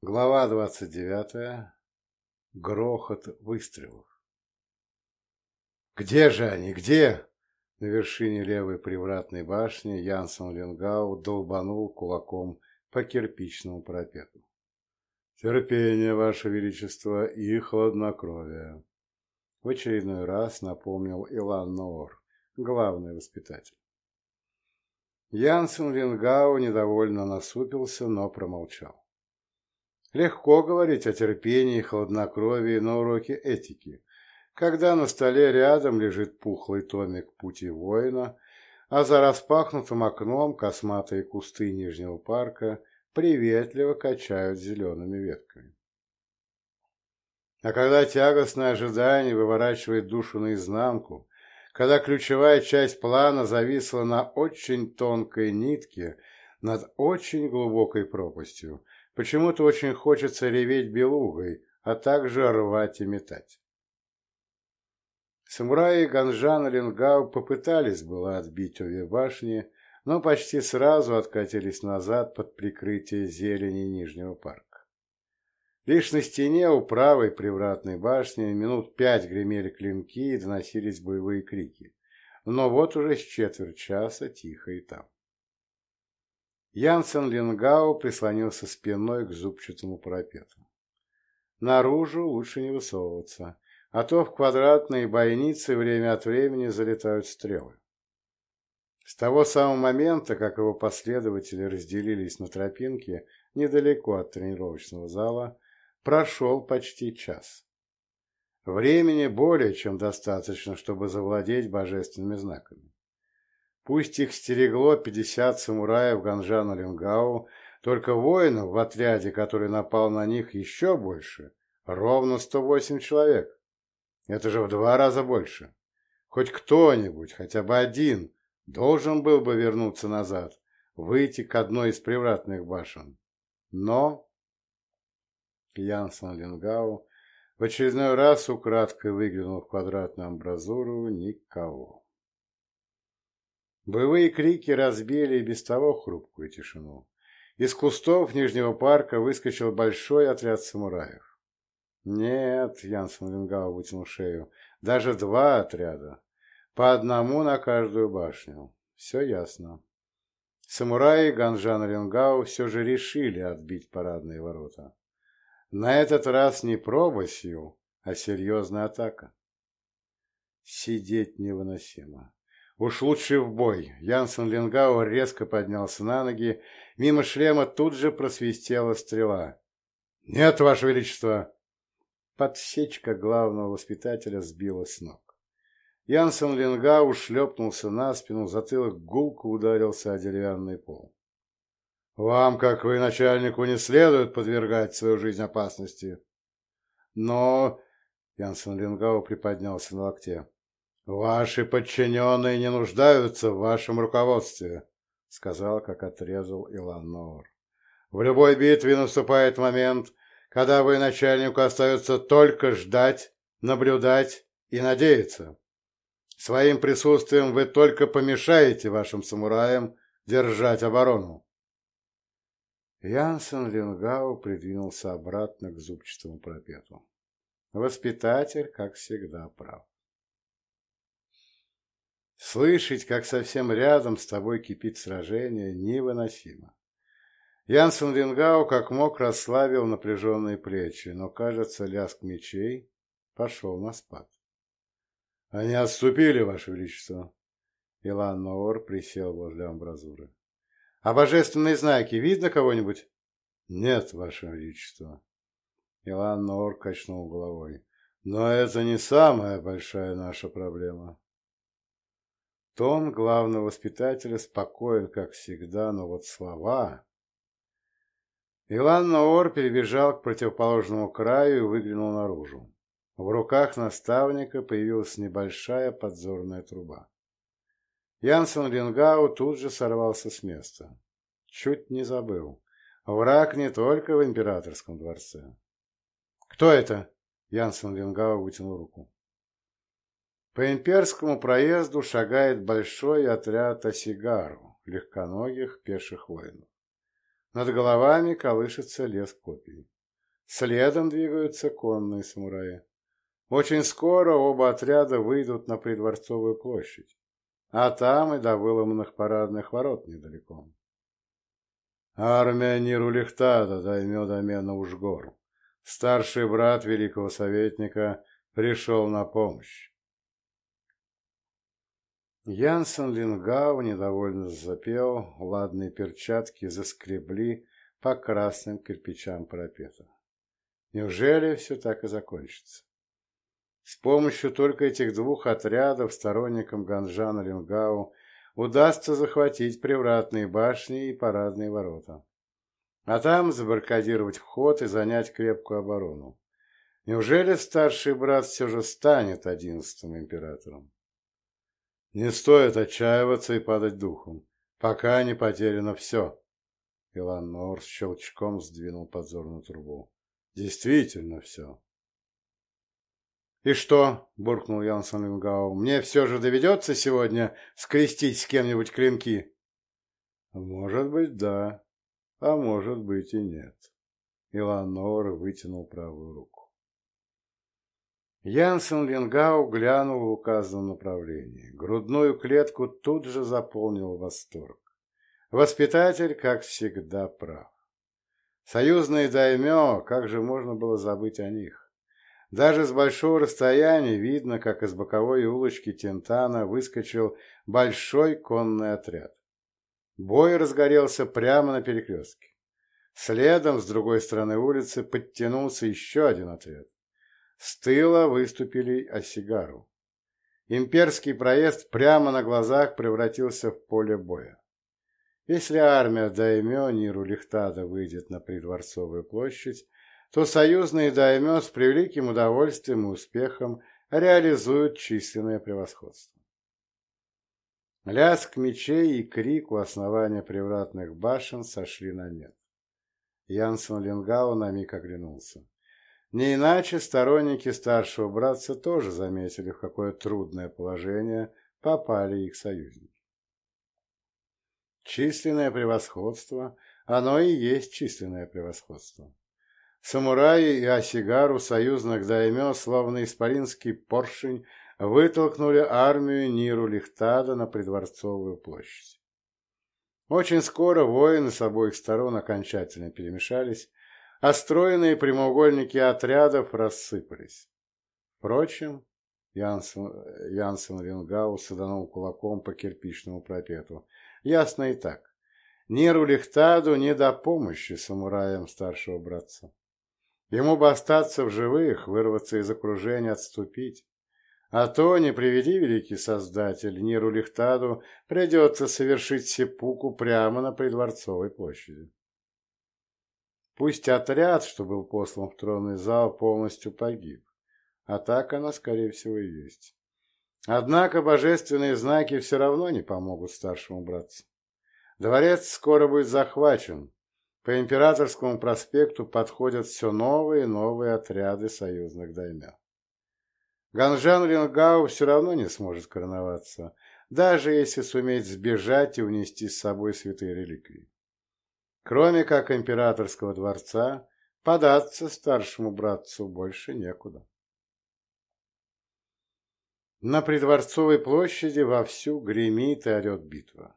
Глава двадцать девятая. Грохот выстрелов. «Где же они? Где?» На вершине левой привратной башни Янсен Ленгау долбанул кулаком по кирпичному парапету. «Терпение, Ваше Величество, и хладнокровие!» В очередной раз напомнил Илан Ноор, главный воспитатель. Янсен Ленгау недовольно насупился, но промолчал. Легко говорить о терпении и хладнокровии на уроке этики, когда на столе рядом лежит пухлый томик «Пути воина», а за распахнутым окном косматые кусты Нижнего парка приветливо качают зелеными ветками. А когда тягостное ожидание выворачивает душу наизнанку, когда ключевая часть плана зависла на очень тонкой нитке над очень глубокой пропастью, Почему-то очень хочется реветь белугой, а также рвать и метать. Самураи Ганжан и Ленгау попытались было отбить обе башни, но почти сразу откатились назад под прикрытие зелени Нижнего парка. Лишь на стене у правой привратной башни минут пять гремели клинки и доносились боевые крики, но вот уже с четверть часа тихо и там. Янсен Лингау прислонился спиной к зубчатому парапету. Наружу лучше не высовываться, а то в квадратные бойницы время от времени залетают стрелы. С того самого момента, как его последователи разделились на тропинке недалеко от тренировочного зала, прошел почти час. Времени более чем достаточно, чтобы завладеть божественными знаками. Пусть их стерегло пятьдесят самураев Ганжана Ленгау, только воинов в отряде, который напал на них, еще больше, ровно сто восемь человек. Это же в два раза больше. Хоть кто-нибудь, хотя бы один, должен был бы вернуться назад, выйти к одной из привратных башен. Но Янсен Ленгау в очередной раз украдкой выглянул в квадратную амбразуру никого. Боевые крики разбили и без того хрупкую тишину. Из кустов Нижнего парка выскочил большой отряд самураев. Нет, Янсен Ленгау вытянул шею, даже два отряда. По одному на каждую башню. Все ясно. Самураи Ганжан Ленгау все же решили отбить парадные ворота. На этот раз не проба сил, а серьезная атака. Сидеть невыносимо. Уж лучше в бой. Янсен Ленгау резко поднялся на ноги. Мимо шлема тут же просвистела стрела. «Нет, Ваше Величество!» Подсечка главного воспитателя сбила с ног. Янсен Ленгау шлепнулся на спину, затылок гулко ударился о деревянный пол. «Вам, как вы, начальнику, не следует подвергать свою жизнь опасности». «Но...» — Янсен Ленгау приподнялся на локте. «Ваши подчиненные не нуждаются в вашем руководстве», — сказал, как отрезал Илан Ноор. «В любой битве наступает момент, когда вы начальнику остается только ждать, наблюдать и надеяться. Своим присутствием вы только помешаете вашим самураям держать оборону». Янсен Ленгау придвинулся обратно к зубчатому пропету. Воспитатель, как всегда, прав. Слышать, как совсем рядом с тобой кипит сражение, невыносимо. Янсен Вингау как мог расслабил напряженные плечи, но, кажется, лязг мечей пошел на спад. — Они отступили, Ваше Величество. Илан Ноор присел возле амбразуры. — А божественные знаки видно кого-нибудь? — Нет, Ваше Величество. Илан Ноор качнул головой. — Но это не самая большая наша проблема. Тон главного воспитателя спокоен, как всегда, но вот слова... Илан Наор перебежал к противоположному краю и выглянул наружу. В руках наставника появилась небольшая подзорная труба. Янсен Рингау тут же сорвался с места. Чуть не забыл. Враг не только в императорском дворце. «Кто это?» Янсен Рингау вытянул руку. По имперскому проезду шагает большой отряд осигару, легконогих пеших воинов. Над головами колышется лес копий. Следом двигаются конные самураи. Очень скоро оба отряда выйдут на придворцовую площадь, а там и до выломанных парадных ворот недалеко. Армия Нирулихтада, даймё домена Ужгор, старший брат великого советника, пришел на помощь. Янсен Лингау недовольно запел, ладные перчатки заскребли по красным кирпичам парапета. Неужели все так и закончится? С помощью только этих двух отрядов сторонникам Ганжана Лингау удастся захватить привратные башни и парадные ворота. А там забаркадировать вход и занять крепкую оборону. Неужели старший брат все же станет одиннадцатым императором? Не стоит отчаиваться и падать духом, пока не потеряно все. Илан Нор с щелчком сдвинул подзорную трубу. Действительно все. «И что?» – буркнул Янсен Лингау. «Мне все же доведется сегодня скрестить с кем-нибудь клинки?» «Может быть, да, а может быть и нет». Иланор вытянул правую руку. Янсен Лингау глянул в указанном направлении. Грудную клетку тут же заполнил восторг. Воспитатель, как всегда, прав. Союзные даймё, как же можно было забыть о них? Даже с большого расстояния видно, как из боковой улочки Тентана выскочил большой конный отряд. Бой разгорелся прямо на перекрестке. Следом, с другой стороны улицы, подтянулся еще один отряд. С тыла выступили Осигару. Имперский проезд прямо на глазах превратился в поле боя. Если армия Даймё Ниру Лихтада выйдет на придворцовую площадь, то союзные даймё с превеликим удовольствием и успехом реализуют численное превосходство. Лязг мечей и крик у основания привратных башен сошли на нет. Янсен Ленгау на миг оглянулся. Не иначе сторонники старшего братца тоже заметили, в какое трудное положение попали их союзники. Численное превосходство, оно и есть численное превосходство. Самураи и Осигару союзных даймё, словно исполинский поршень, вытолкнули армию Ниру Лихтада на придворцовую площадь. Очень скоро воины с обоих сторон окончательно перемешались, а стройные прямоугольники отрядов рассыпались. Впрочем, Янсен, Янсен Рингау саданул кулаком по кирпичному пропету. Ясно и так. Ниру Лихтаду не до помощи самураям старшего братца. Ему бы остаться в живых, вырваться из окружения, отступить. А то, не приведи великий создатель, Ниру Лихтаду придется совершить сепуку прямо на придворцовой площади. Пусть отряд, что был послан в тронный зал, полностью погиб. А так она, скорее всего, и есть. Однако божественные знаки все равно не помогут старшему братцу. Дворец скоро будет захвачен, по Императорскому проспекту подходят все новые и новые отряды союзных даймё. Ганжан Рингау все равно не сможет короноваться, даже если суметь сбежать и унести с собой святые реликвии. Кроме как императорского дворца, податься старшему братцу больше некуда. На придворцовой площади вовсю гремит и орет битва.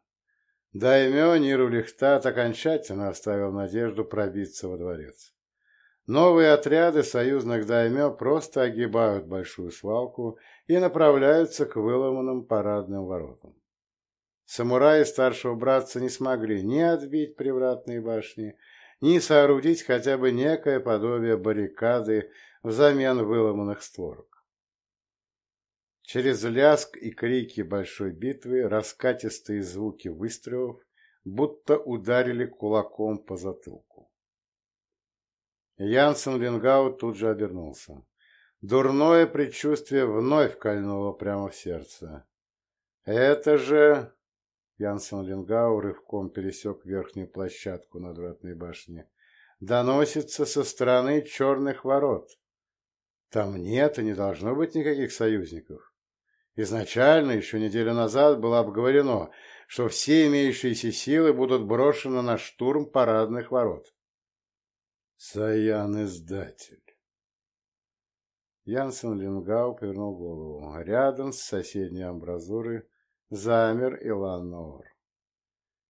Даймё Нирулихтат окончательно оставил надежду пробиться во дворец. Новые отряды союзных даймё просто огибают большую свалку и направляются к выломанным парадным воротам. Самураи старшего братца не смогли ни отбить привратные башни, ни соорудить хотя бы некое подобие баррикады взамен выломанных створок. Через ляск и крики большой битвы раскатистые звуки выстрелов будто ударили кулаком по затылку. Янсен Лингау тут же обернулся. Дурное предчувствие вновь кольнуло прямо в сердце. «Это же...» Янсен Лингау рывком пересек верхнюю площадку над вратной башней. «Доносится со стороны черных ворот. Там нет и не должно быть никаких союзников. Изначально, еще неделю назад, было обговорено, что все имеющиеся силы будут брошены на штурм парадных ворот. Саян-издатель. Янсен Лингау повернул голову. Рядом с соседней амбразурой замер Илан Ноор.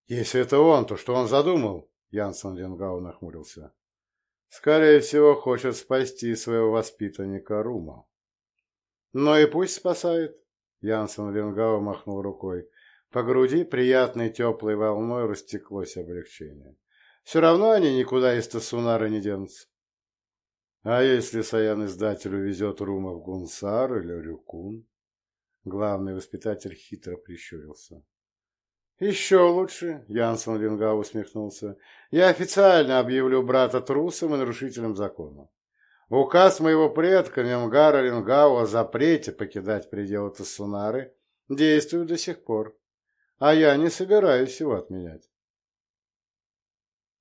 «Если это он, то что он задумал?» Янсен Лингау нахмурился. «Скорее всего, хочет спасти своего воспитанника Рума». «Но и пусть спасает», — Янсен Лингау махнул рукой. По груди приятной теплой волной растеклось облегчение. Все равно они никуда из Тасунара не денутся. А если Саян-издатель увезет Рума в Гунсар или Рюкун? Главный воспитатель хитро прищурился. «Еще лучше», — Янсон Лингау усмехнулся. «Я официально объявлю брата трусом и нарушителем закона. Указ моего предка Немгара Лингау о запрете покидать пределы Тассунары действует до сих пор, а я не собираюсь его отменять.